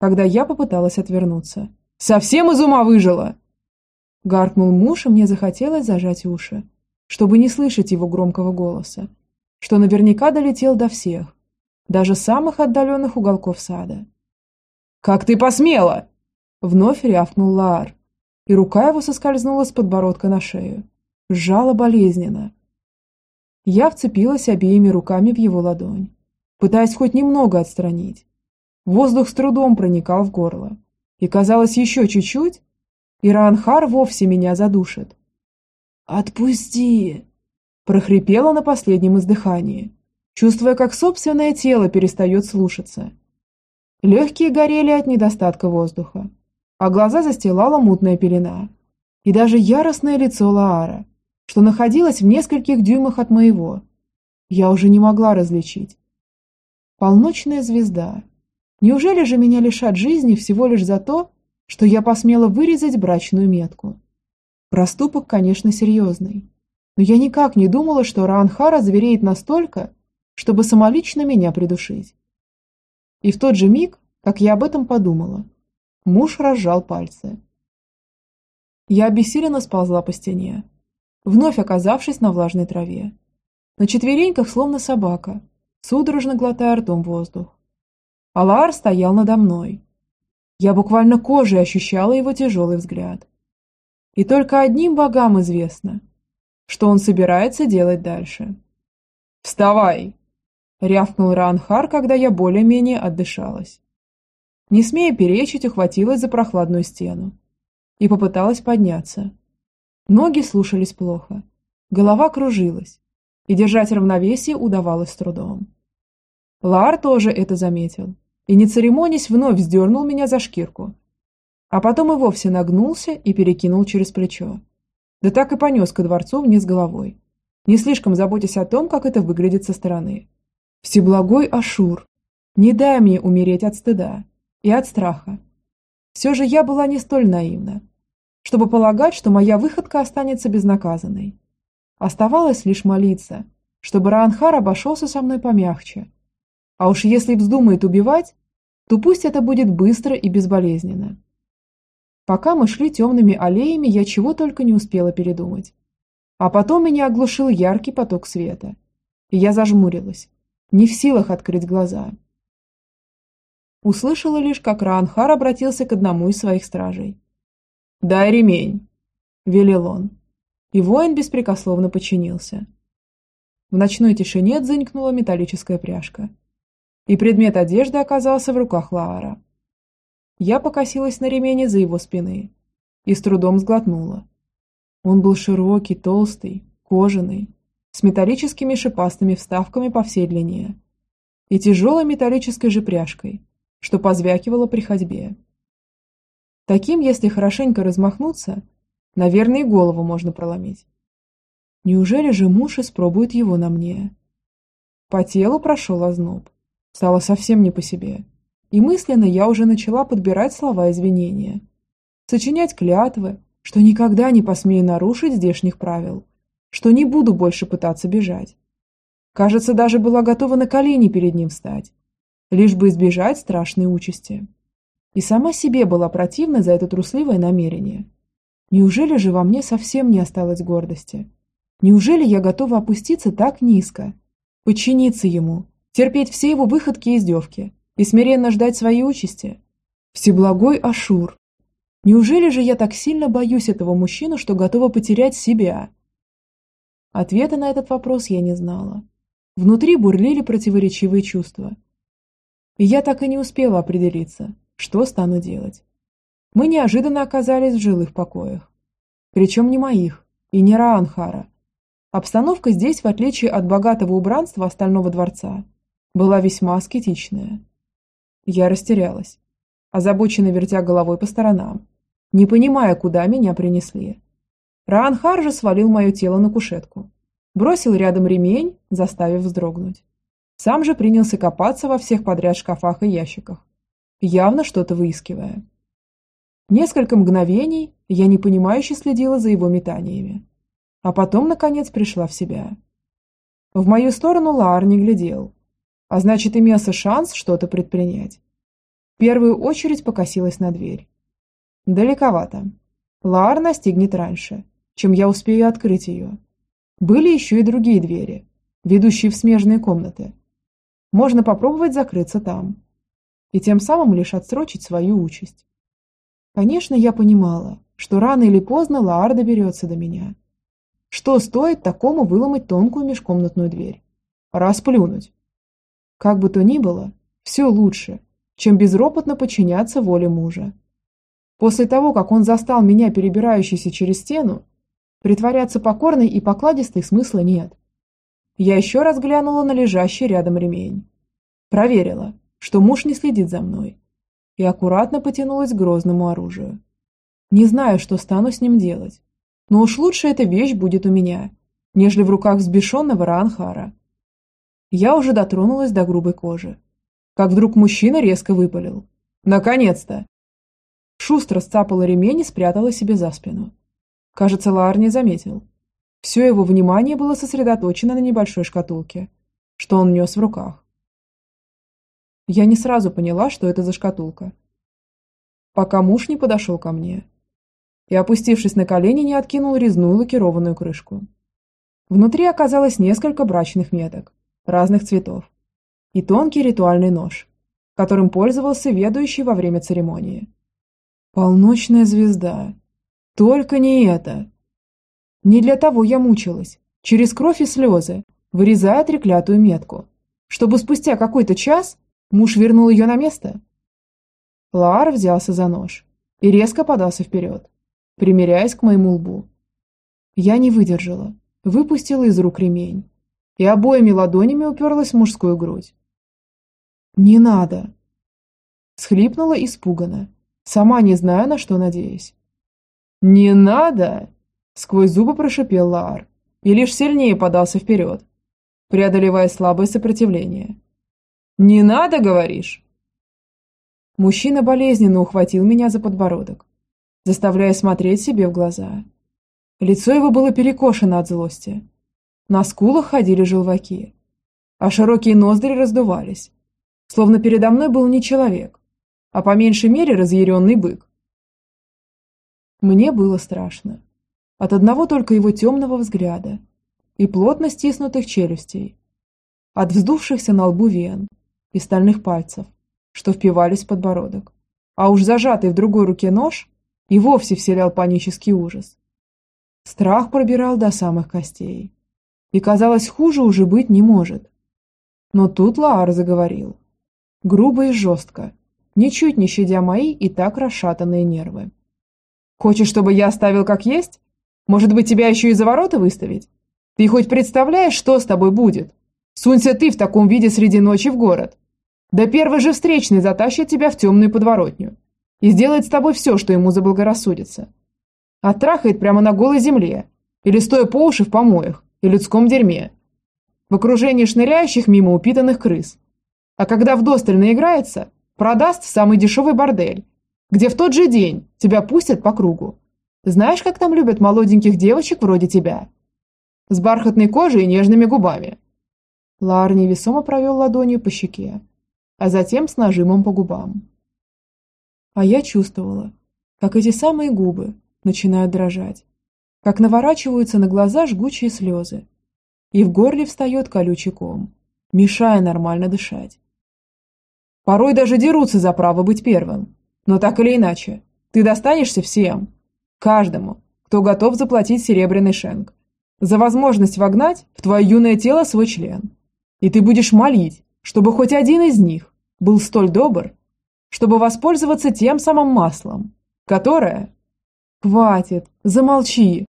Когда я попыталась отвернуться. «Совсем из ума выжила!» Гаркнул муж, и мне захотелось зажать уши, чтобы не слышать его громкого голоса, что наверняка долетел до всех, даже самых отдаленных уголков сада. «Как ты посмела?» Вновь рявкнул Лаар, и рука его соскользнула с подбородка на шею. Сжала болезненно. Я вцепилась обеими руками в его ладонь, пытаясь хоть немного отстранить. Воздух с трудом проникал в горло, и казалось еще чуть-чуть, и Раанхар вовсе меня задушит. «Отпусти!» – прохрипела на последнем издыхании, чувствуя, как собственное тело перестает слушаться. Легкие горели от недостатка воздуха, а глаза застилала мутная пелена. И даже яростное лицо Лаара, что находилось в нескольких дюймах от моего, я уже не могла различить. Полночная звезда. Неужели же меня лишат жизни всего лишь за то, что я посмела вырезать брачную метку? Проступок, конечно, серьезный. Но я никак не думала, что Раанхара звереет настолько, чтобы самолично меня придушить. И в тот же миг, как я об этом подумала, Муж разжал пальцы. Я обессиленно сползла по стене, вновь оказавшись на влажной траве. На четвереньках, словно собака, судорожно глотая ртом воздух. Алаар стоял надо мной. Я буквально кожей ощущала его тяжелый взгляд. И только одним богам известно, что он собирается делать дальше. «Вставай!» — рявкнул Ранхар, когда я более-менее отдышалась. Не смея перечить, ухватилась за прохладную стену и попыталась подняться. Ноги слушались плохо, голова кружилась, и держать равновесие удавалось с трудом. Лар тоже это заметил и, не церемонясь, вновь вздернул меня за шкирку, а потом и вовсе нагнулся и перекинул через плечо. Да так и понес ко дворцу вниз головой, не слишком заботясь о том, как это выглядит со стороны. Всеблагой Ашур, не дай мне умереть от стыда и от страха. Все же я была не столь наивна, чтобы полагать, что моя выходка останется безнаказанной. Оставалось лишь молиться, чтобы Раанхар обошелся со мной помягче. А уж если вздумает убивать, то пусть это будет быстро и безболезненно. Пока мы шли темными аллеями, я чего только не успела передумать. А потом меня оглушил яркий поток света, и я зажмурилась, не в силах открыть глаза. Услышала лишь, как Раанхар обратился к одному из своих стражей. «Дай ремень!» – велел он. И воин беспрекословно подчинился. В ночной тишине дзынькнула металлическая пряжка. И предмет одежды оказался в руках Лаара. Я покосилась на ремень за его спины и с трудом сглотнула. Он был широкий, толстый, кожаный, с металлическими шипастыми вставками по всей длине и тяжелой металлической же пряжкой – что позвякивало при ходьбе. Таким, если хорошенько размахнуться, наверное, и голову можно проломить. Неужели же муж испробует его на мне? По телу прошел озноб. Стало совсем не по себе. И мысленно я уже начала подбирать слова извинения. Сочинять клятвы, что никогда не посмею нарушить здешних правил, что не буду больше пытаться бежать. Кажется, даже была готова на колени перед ним встать, лишь бы избежать страшной участи. И сама себе была противна за это трусливое намерение. Неужели же во мне совсем не осталось гордости? Неужели я готова опуститься так низко? Подчиниться ему, терпеть все его выходки и издевки и смиренно ждать своей участи? Всеблагой Ашур! Неужели же я так сильно боюсь этого мужчину, что готова потерять себя? Ответа на этот вопрос я не знала. Внутри бурлили противоречивые чувства. И я так и не успела определиться, что стану делать. Мы неожиданно оказались в жилых покоях. Причем не моих, и не Раанхара. Обстановка здесь, в отличие от богатого убранства остального дворца, была весьма аскетичная. Я растерялась, озабоченно вертя головой по сторонам, не понимая, куда меня принесли. Раанхар же свалил мое тело на кушетку, бросил рядом ремень, заставив вздрогнуть. Сам же принялся копаться во всех подряд шкафах и ящиках, явно что-то выискивая. Несколько мгновений я непонимающе следила за его метаниями, а потом, наконец, пришла в себя. В мою сторону Лаар не глядел, а значит, имелся шанс что-то предпринять. В первую очередь покосилась на дверь. Далековато. Лаар настигнет раньше, чем я успею открыть ее. Были еще и другие двери, ведущие в смежные комнаты. Можно попробовать закрыться там. И тем самым лишь отсрочить свою участь. Конечно, я понимала, что рано или поздно Лаар доберется до меня. Что стоит такому выломать тонкую межкомнатную дверь? Расплюнуть. Как бы то ни было, все лучше, чем безропотно подчиняться воле мужа. После того, как он застал меня перебирающейся через стену, притворяться покорной и покладистой смысла нет. Я еще раз глянула на лежащий рядом ремень. Проверила, что муж не следит за мной и аккуратно потянулась к грозному оружию. Не знаю, что стану с ним делать, но уж лучше эта вещь будет у меня, нежели в руках взбешенного Раанхара. Я уже дотронулась до грубой кожи, как вдруг мужчина резко выпалил. «Наконец-то!» Шустро сцапала ремень и спрятала себе за спину. Кажется, Лаар не заметил. Все его внимание было сосредоточено на небольшой шкатулке, что он нес в руках. Я не сразу поняла, что это за шкатулка. Пока муж не подошел ко мне и, опустившись на колени, не откинул резную лакированную крышку. Внутри оказалось несколько брачных меток, разных цветов, и тонкий ритуальный нож, которым пользовался ведущий во время церемонии. Полночная звезда. Только не это. Не для того я мучилась, через кровь и слезы, вырезая треклятую метку, чтобы спустя какой-то час Муж вернул ее на место? Лаар взялся за нож и резко подался вперед, примеряясь к моему лбу. Я не выдержала, выпустила из рук ремень и обоими ладонями уперлась в мужскую грудь. «Не надо!» Схлипнула испуганно, сама не зная, на что надеясь. «Не надо!» Сквозь зубы прошипел Лаар и лишь сильнее подался вперед, преодолевая слабое сопротивление. «Не надо, говоришь?» Мужчина болезненно ухватил меня за подбородок, заставляя смотреть себе в глаза. Лицо его было перекошено от злости. На скулах ходили желваки, а широкие ноздри раздувались, словно передо мной был не человек, а по меньшей мере разъяренный бык. Мне было страшно. От одного только его темного взгляда и плотно стиснутых челюстей, от вздувшихся на лбу вен, и стальных пальцев, что впивались в подбородок. А уж зажатый в другой руке нож и вовсе вселял панический ужас. Страх пробирал до самых костей. И казалось, хуже уже быть не может. Но тут Лаар заговорил. Грубо и жестко, ничуть не щадя мои и так расшатанные нервы. «Хочешь, чтобы я оставил как есть? Может быть, тебя еще и за ворота выставить? Ты хоть представляешь, что с тобой будет? Сунься ты в таком виде среди ночи в город. Да первый же встречный затащит тебя в темную подворотню и сделает с тобой все, что ему заблагорассудится. Оттрахает прямо на голой земле или стоя по уши в помоях и людском дерьме, в окружении шныряющих мимо упитанных крыс. А когда вдосталь наиграется, продаст в самый дешевый бордель, где в тот же день тебя пустят по кругу. Знаешь, как там любят молоденьких девочек вроде тебя? С бархатной кожей и нежными губами. Лар невесомо провел ладонью по щеке, а затем с нажимом по губам. А я чувствовала, как эти самые губы начинают дрожать, как наворачиваются на глаза жгучие слезы, и в горле встает колючий ком, мешая нормально дышать. Порой даже дерутся за право быть первым, но так или иначе, ты достанешься всем, каждому, кто готов заплатить серебряный шенк, за возможность вогнать в твое юное тело свой член. И ты будешь молить, чтобы хоть один из них был столь добр, чтобы воспользоваться тем самым маслом, которое... Хватит, замолчи!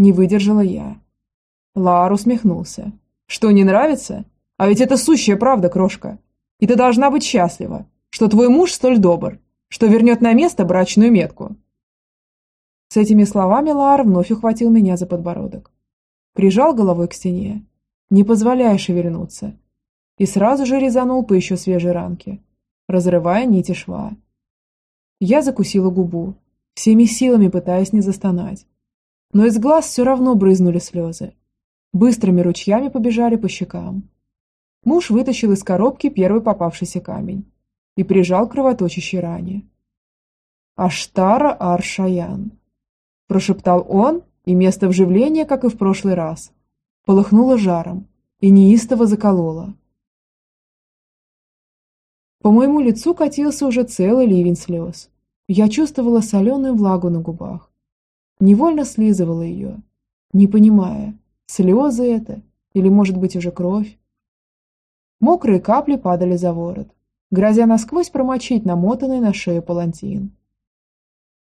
Не выдержала я. Лар усмехнулся. «Что, не нравится? А ведь это сущая правда, крошка. И ты должна быть счастлива, что твой муж столь добр, что вернет на место брачную метку». С этими словами Лар вновь ухватил меня за подбородок. Прижал головой к стене, не позволяя шевельнуться, и сразу же резанул по еще свежей ранке, разрывая нити шва. Я закусила губу, всеми силами пытаясь не застонать. Но из глаз все равно брызнули слезы, быстрыми ручьями побежали по щекам. Муж вытащил из коробки первый попавшийся камень и прижал к кровоточащей ране. «Аштара Аршаян», – прошептал он, и место вживления, как и в прошлый раз, полыхнуло жаром и неистово закололо. По моему лицу катился уже целый ливень слез. Я чувствовала соленую влагу на губах. Невольно слизывала ее, не понимая, Слезы это? Или, может быть, уже кровь? Мокрые капли падали за ворот, грозя насквозь промочить намотанный на шею палантин.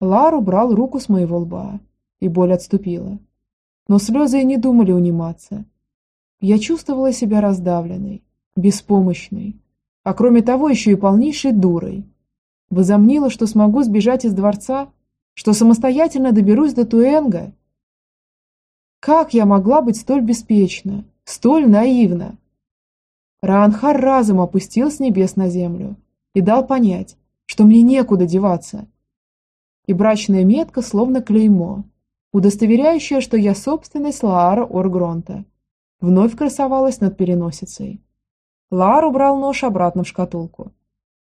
Лар убрал руку с моего лба, и боль отступила. Но слезы и не думали униматься. Я чувствовала себя раздавленной, беспомощной, а кроме того еще и полнейшей дурой. Возомнила, что смогу сбежать из дворца, что самостоятельно доберусь до Туэнга как я могла быть столь беспечна, столь наивна? Раанхар разом опустил с небес на землю и дал понять, что мне некуда деваться. И брачная метка словно клеймо, удостоверяющая, что я собственность Лаара Оргронта, вновь красовалась над переносицей. Лаар убрал нож обратно в шкатулку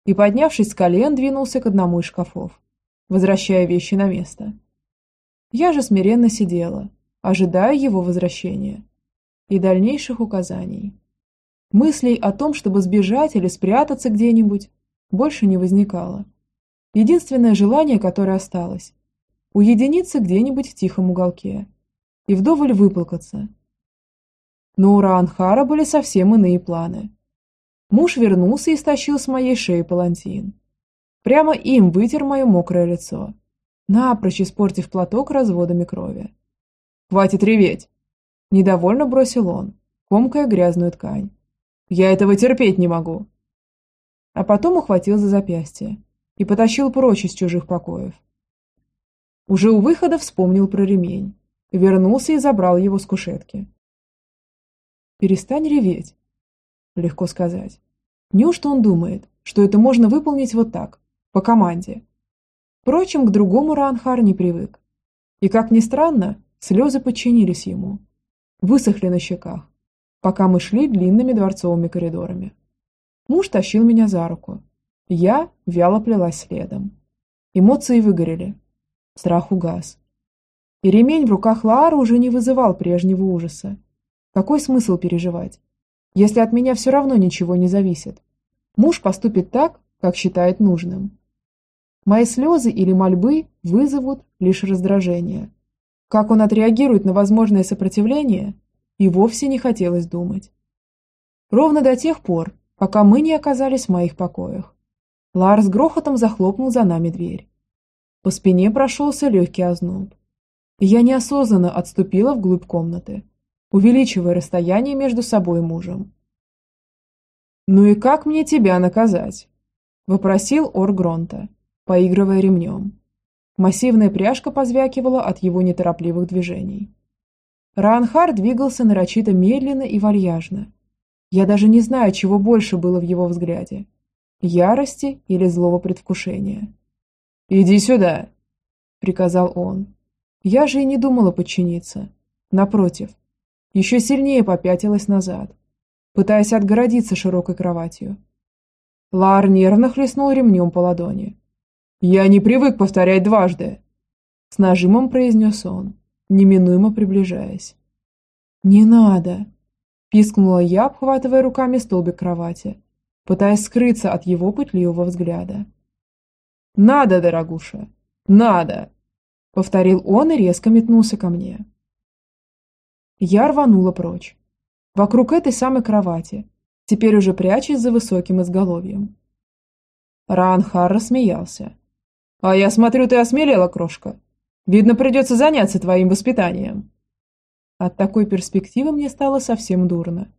и, поднявшись с колен, двинулся к одному из шкафов, возвращая вещи на место. Я же смиренно сидела, ожидая его возвращения и дальнейших указаний. Мыслей о том, чтобы сбежать или спрятаться где-нибудь, больше не возникало. Единственное желание, которое осталось – уединиться где-нибудь в тихом уголке и вдоволь выплакаться. Но у Раанхара были совсем иные планы. Муж вернулся и стащил с моей шеи палантин. Прямо им вытер мое мокрое лицо, напрочь испортив платок разводами крови. «Хватит реветь!» Недовольно бросил он, комкая грязную ткань. «Я этого терпеть не могу!» А потом ухватил за запястье и потащил прочь из чужих покоев. Уже у выхода вспомнил про ремень, вернулся и забрал его с кушетки. «Перестань реветь», — легко сказать. Неужто он думает, что это можно выполнить вот так, по команде? Впрочем, к другому Ранхар не привык. И, как ни странно, Слезы подчинились ему, высохли на щеках, пока мы шли длинными дворцовыми коридорами. Муж тащил меня за руку. Я вяло плелась следом. Эмоции выгорели. Страх угас. И ремень в руках Лаара уже не вызывал прежнего ужаса. Какой смысл переживать, если от меня все равно ничего не зависит? Муж поступит так, как считает нужным. Мои слезы или мольбы вызовут лишь раздражение – как он отреагирует на возможное сопротивление, и вовсе не хотелось думать. Ровно до тех пор, пока мы не оказались в моих покоях. Ларс грохотом захлопнул за нами дверь. По спине прошелся легкий озноб. Я неосознанно отступила вглубь комнаты, увеличивая расстояние между собой и мужем. «Ну и как мне тебя наказать?» – вопросил Ор Гронта, поигрывая ремнем. Массивная пряжка позвякивала от его неторопливых движений. Раанхар двигался нарочито медленно и вальяжно. Я даже не знаю, чего больше было в его взгляде. ярости или злого предвкушения. «Иди сюда!» – приказал он. Я же и не думала подчиниться. Напротив, еще сильнее попятилась назад, пытаясь отгородиться широкой кроватью. Лар нервно хлестнул ремнем по ладони. «Я не привык повторять дважды!» С нажимом произнес он, неминуемо приближаясь. «Не надо!» Пискнула я, обхватывая руками столбик кровати, пытаясь скрыться от его пытливого взгляда. «Надо, дорогуша! Надо!» Повторил он и резко метнулся ко мне. Я рванула прочь. Вокруг этой самой кровати, теперь уже прячась за высоким изголовьем. Ранхар рассмеялся. «А я смотрю, ты осмелела, крошка. Видно, придется заняться твоим воспитанием». От такой перспективы мне стало совсем дурно.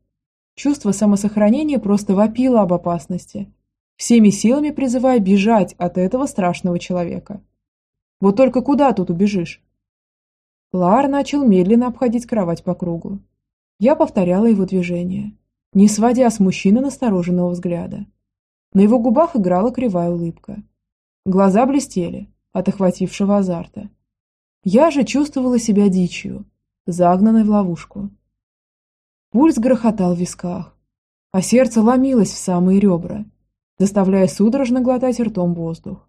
Чувство самосохранения просто вопило об опасности, всеми силами призывая бежать от этого страшного человека. Вот только куда тут убежишь? Лар начал медленно обходить кровать по кругу. Я повторяла его движение, не сводя с мужчины настороженного взгляда. На его губах играла кривая улыбка. Глаза блестели от охватившего азарта. Я же чувствовала себя дичью, загнанной в ловушку. Пульс грохотал в висках, а сердце ломилось в самые ребра, заставляя судорожно глотать ртом воздух.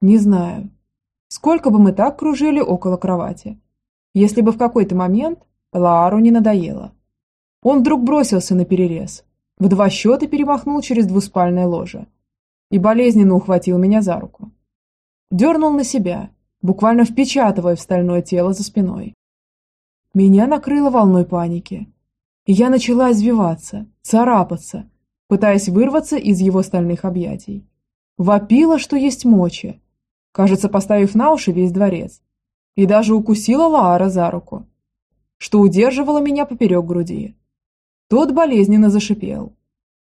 Не знаю, Сколько бы мы так кружили около кровати, если бы в какой-то момент Лаару не надоело. Он вдруг бросился на перерез, в два счета перемахнул через двуспальное ложе и болезненно ухватил меня за руку. Дернул на себя, буквально впечатывая в стальное тело за спиной. Меня накрыло волной паники, и я начала извиваться, царапаться, пытаясь вырваться из его стальных объятий. Вопила, что есть мочи, кажется, поставив на уши весь дворец, и даже укусила Лаара за руку, что удерживало меня поперек груди. Тот болезненно зашипел,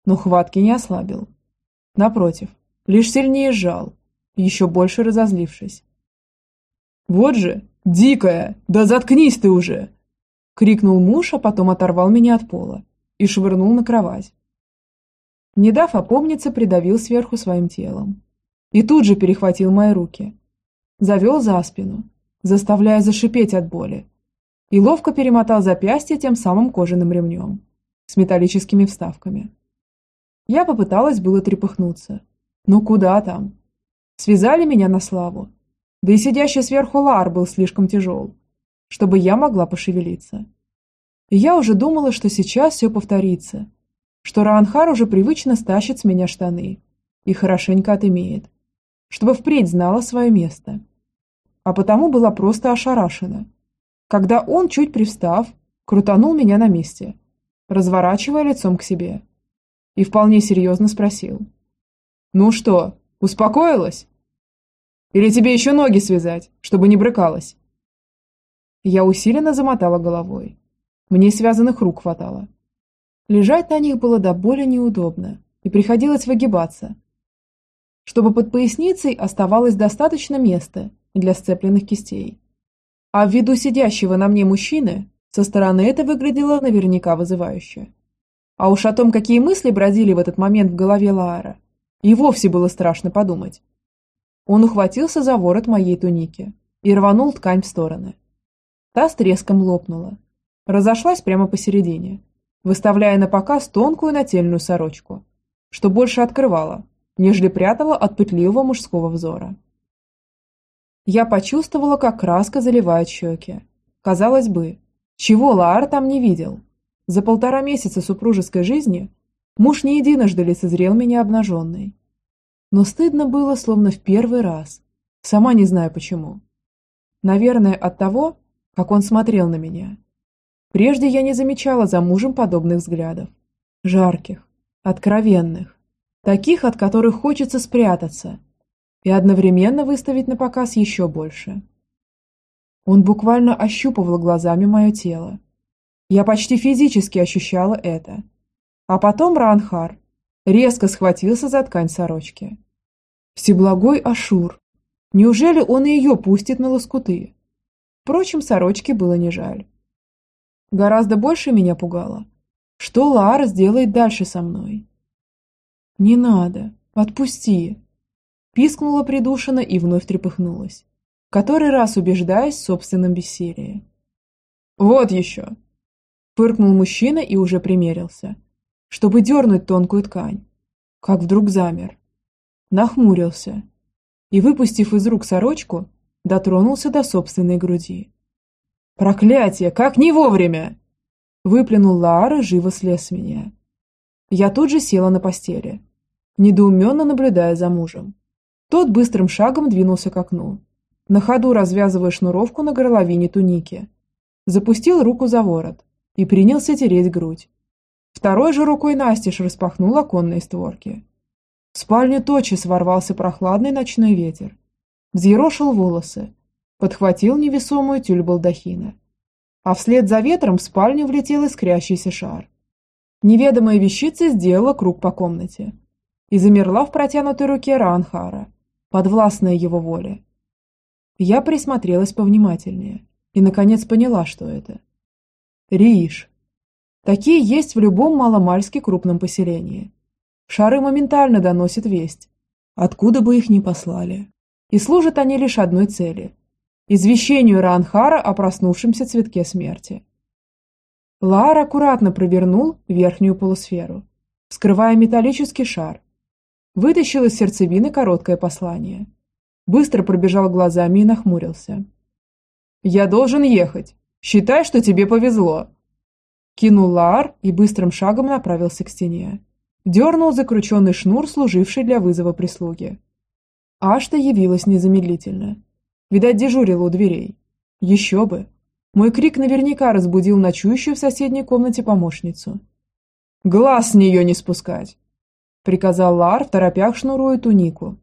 но хватки не ослабил. Напротив, лишь сильнее сжал, еще больше разозлившись. «Вот же, дикая, да заткнись ты уже!» крикнул муж, а потом оторвал меня от пола и швырнул на кровать. Не дав опомниться, придавил сверху своим телом и тут же перехватил мои руки. Завел за спину, заставляя зашипеть от боли, и ловко перемотал запястье тем самым кожаным ремнем с металлическими вставками. Я попыталась было трепыхнуться. но куда там? Связали меня на славу. Да и сидящий сверху лар был слишком тяжел, чтобы я могла пошевелиться. И я уже думала, что сейчас все повторится, что Раанхар уже привычно стащит с меня штаны и хорошенько отымеет чтобы впредь знала свое место. А потому была просто ошарашена, когда он, чуть привстав, крутанул меня на месте, разворачивая лицом к себе, и вполне серьезно спросил. «Ну что, успокоилась? Или тебе еще ноги связать, чтобы не брыкалась?» Я усиленно замотала головой. Мне связанных рук хватало. Лежать на них было до боли неудобно, и приходилось выгибаться, чтобы под поясницей оставалось достаточно места для сцепленных кистей. А ввиду сидящего на мне мужчины, со стороны это выглядело наверняка вызывающе. А уж о том, какие мысли бродили в этот момент в голове Лаара, и вовсе было страшно подумать. Он ухватился за ворот моей туники и рванул ткань в стороны. Та с треском лопнула, разошлась прямо посередине, выставляя на показ тонкую нательную сорочку, что больше открывала, нежели прятала от пытливого мужского взора. Я почувствовала, как краска заливает щеки. Казалось бы, чего Лаар там не видел? За полтора месяца супружеской жизни муж не единожды лицезрел меня обнаженной. Но стыдно было, словно в первый раз. Сама не знаю почему. Наверное, от того, как он смотрел на меня. Прежде я не замечала за мужем подобных взглядов. Жарких, откровенных, таких, от которых хочется спрятаться, и одновременно выставить на показ еще больше. Он буквально ощупывал глазами мое тело. Я почти физически ощущала это. А потом Ранхар резко схватился за ткань сорочки. Всеблагой Ашур. Неужели он ее пустит на лоскуты? Впрочем, сорочки было не жаль. Гораздо больше меня пугало. Что Лаар сделает дальше со мной? «Не надо», – «Отпусти!» Пискнула придушенно и вновь трепыхнулась, который раз убеждаясь в собственном бессилии. «Вот еще!» Фыркнул мужчина и уже примерился, чтобы дернуть тонкую ткань, как вдруг замер. Нахмурился и, выпустив из рук сорочку, дотронулся до собственной груди. «Проклятие! Как не вовремя!» Выплюнул Лаара, живо слез с меня. Я тут же села на постели, недоуменно наблюдая за мужем. Тот быстрым шагом двинулся к окну, на ходу развязывая шнуровку на горловине туники. Запустил руку за ворот и принялся тереть грудь. Второй же рукой настежь распахнул оконные створки. В спальню тотчас ворвался прохладный ночной ветер. Взъерошил волосы, подхватил невесомую тюль балдахина. А вслед за ветром в спальню влетел искрящийся шар. Неведомая вещица сделала круг по комнате и замерла в протянутой руке Ранхара, подвластная его воле. Я присмотрелась повнимательнее и, наконец, поняла, что это. Рииш. Такие есть в любом маломальски крупном поселении. Шары моментально доносят весть, откуда бы их ни послали. И служат они лишь одной цели – извещению Ранхара о проснувшемся цветке смерти. Лаар аккуратно провернул верхнюю полусферу, вскрывая металлический шар. Вытащил из сердцевины короткое послание – быстро пробежал глазами и нахмурился. «Я должен ехать. Считай, что тебе повезло!» Кинул Лаар и быстрым шагом направился к стене. Дернул закрученный шнур, служивший для вызова прислуги. Ашта явилась незамедлительно. Видать, дежурила у дверей. Еще бы! Мой крик наверняка разбудил ночующую в соседней комнате помощницу. «Глаз с нее не спускать!» Приказал Лар, торопях шнуруя тунику,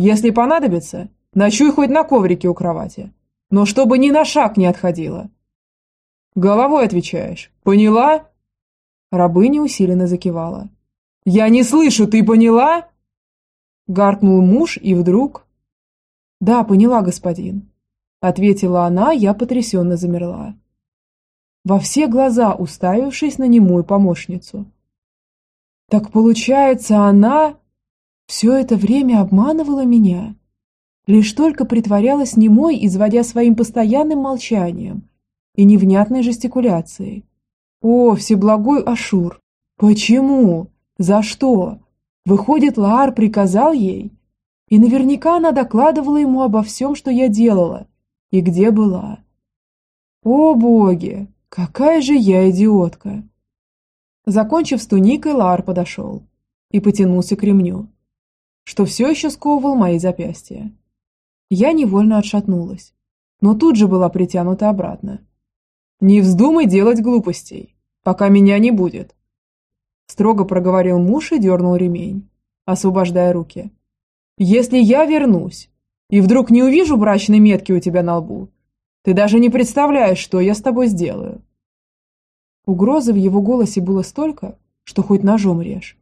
если понадобится, ночуй хоть на коврике у кровати. Но чтобы ни на шаг не отходила. Головой отвечаешь. Поняла? Рабыня усиленно закивала. Я не слышу, ты поняла? Гаркнул муж и вдруг... Да, поняла, господин. Ответила она, я потрясенно замерла. Во все глаза уставившись на немую помощницу. Так получается, она все это время обманывала меня. Лишь только притворялась немой, изводя своим постоянным молчанием и невнятной жестикуляцией. О, всеблагой Ашур! Почему? За что? Выходит, Лаар приказал ей? И наверняка она докладывала ему обо всем, что я делала и где была. О, боги! Какая же я идиотка! Закончив с туникой, Лаар подошел и потянулся к ремню что все еще сковывал мои запястья. Я невольно отшатнулась, но тут же была притянута обратно. «Не вздумай делать глупостей, пока меня не будет!» Строго проговорил муж и дернул ремень, освобождая руки. «Если я вернусь и вдруг не увижу брачной метки у тебя на лбу, ты даже не представляешь, что я с тобой сделаю!» Угрозы в его голосе было столько, что хоть ножом режь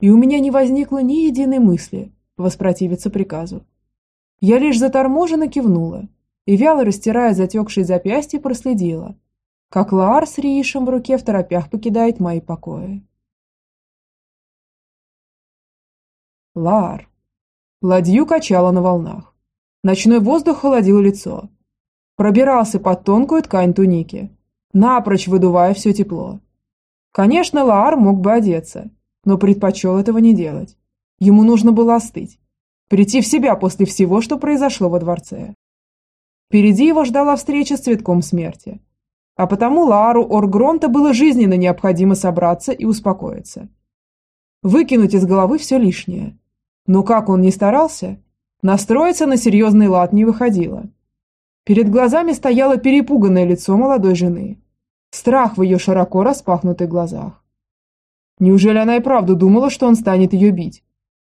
и у меня не возникло ни единой мысли воспротивиться приказу. Я лишь заторможенно кивнула и, вяло растирая затекшие запястья, проследила, как Лаар с Риишем в руке в торопях покидает мои покои. Лаар. Ладью качало на волнах. Ночной воздух холодил лицо. Пробирался под тонкую ткань туники, напрочь выдувая все тепло. Конечно, Лаар мог бы одеться, но предпочел этого не делать. Ему нужно было остыть, прийти в себя после всего, что произошло во дворце. Впереди его ждала встреча с цветком смерти. А потому Лару Оргронта было жизненно необходимо собраться и успокоиться. Выкинуть из головы все лишнее. Но как он ни старался, настроиться на серьезный лад не выходило. Перед глазами стояло перепуганное лицо молодой жены. Страх в ее широко распахнутых глазах. Неужели она и правда думала, что он станет ее бить?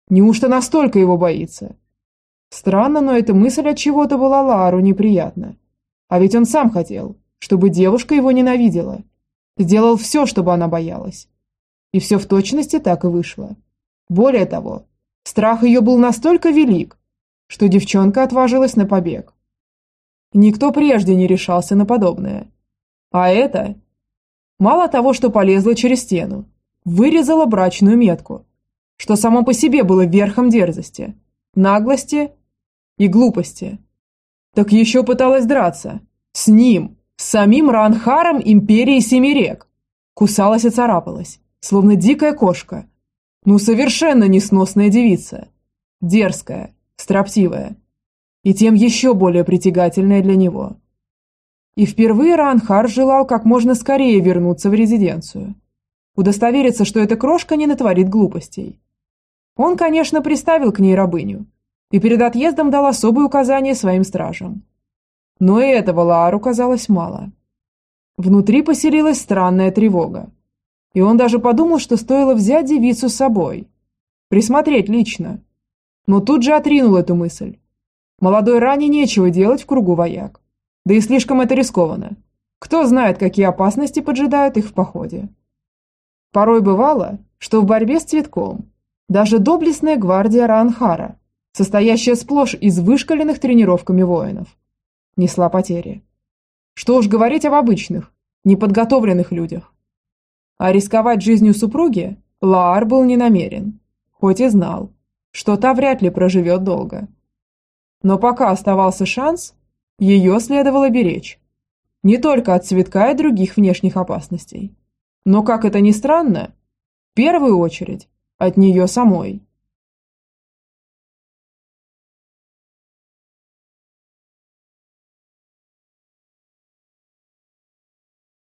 Неужто настолько его боится? Странно, но эта мысль от чего-то была Лару неприятна. А ведь он сам хотел, чтобы девушка его ненавидела. Сделал все, чтобы она боялась. И все в точности так и вышло. Более того, страх ее был настолько велик, что девчонка отважилась на побег. Никто прежде не решался на подобное. А это... Мало того, что полезла через стену, вырезала брачную метку, что само по себе было верхом дерзости, наглости и глупости. Так еще пыталась драться. С ним, с самим Ранхаром Империи Семирек. Кусалась и царапалась, словно дикая кошка. Ну, совершенно несносная девица. Дерзкая, строптивая. И тем еще более притягательная для него. И впервые Ранхар желал как можно скорее вернуться в резиденцию. Удостовериться, что эта крошка не натворит глупостей. Он, конечно, приставил к ней рабыню, и перед отъездом дал особые указания своим стражам. Но и этого Лаару казалось мало. Внутри поселилась странная тревога. И он даже подумал, что стоило взять девицу с собой. Присмотреть лично. Но тут же отринул эту мысль. Молодой ране нечего делать в кругу вояк. Да и слишком это рискованно. Кто знает, какие опасности поджидают их в походе. Порой бывало, что в борьбе с цветком даже доблестная гвардия Раанхара состоящая сплошь из вышкаленных тренировками воинов, несла потери. Что уж говорить об обычных, неподготовленных людях. А рисковать жизнью супруги Лаар был не намерен, хоть и знал, что та вряд ли проживет долго. Но пока оставался шанс, ее следовало беречь. Не только от цветка и других внешних опасностей, но, как это ни странно, в первую очередь от нее самой.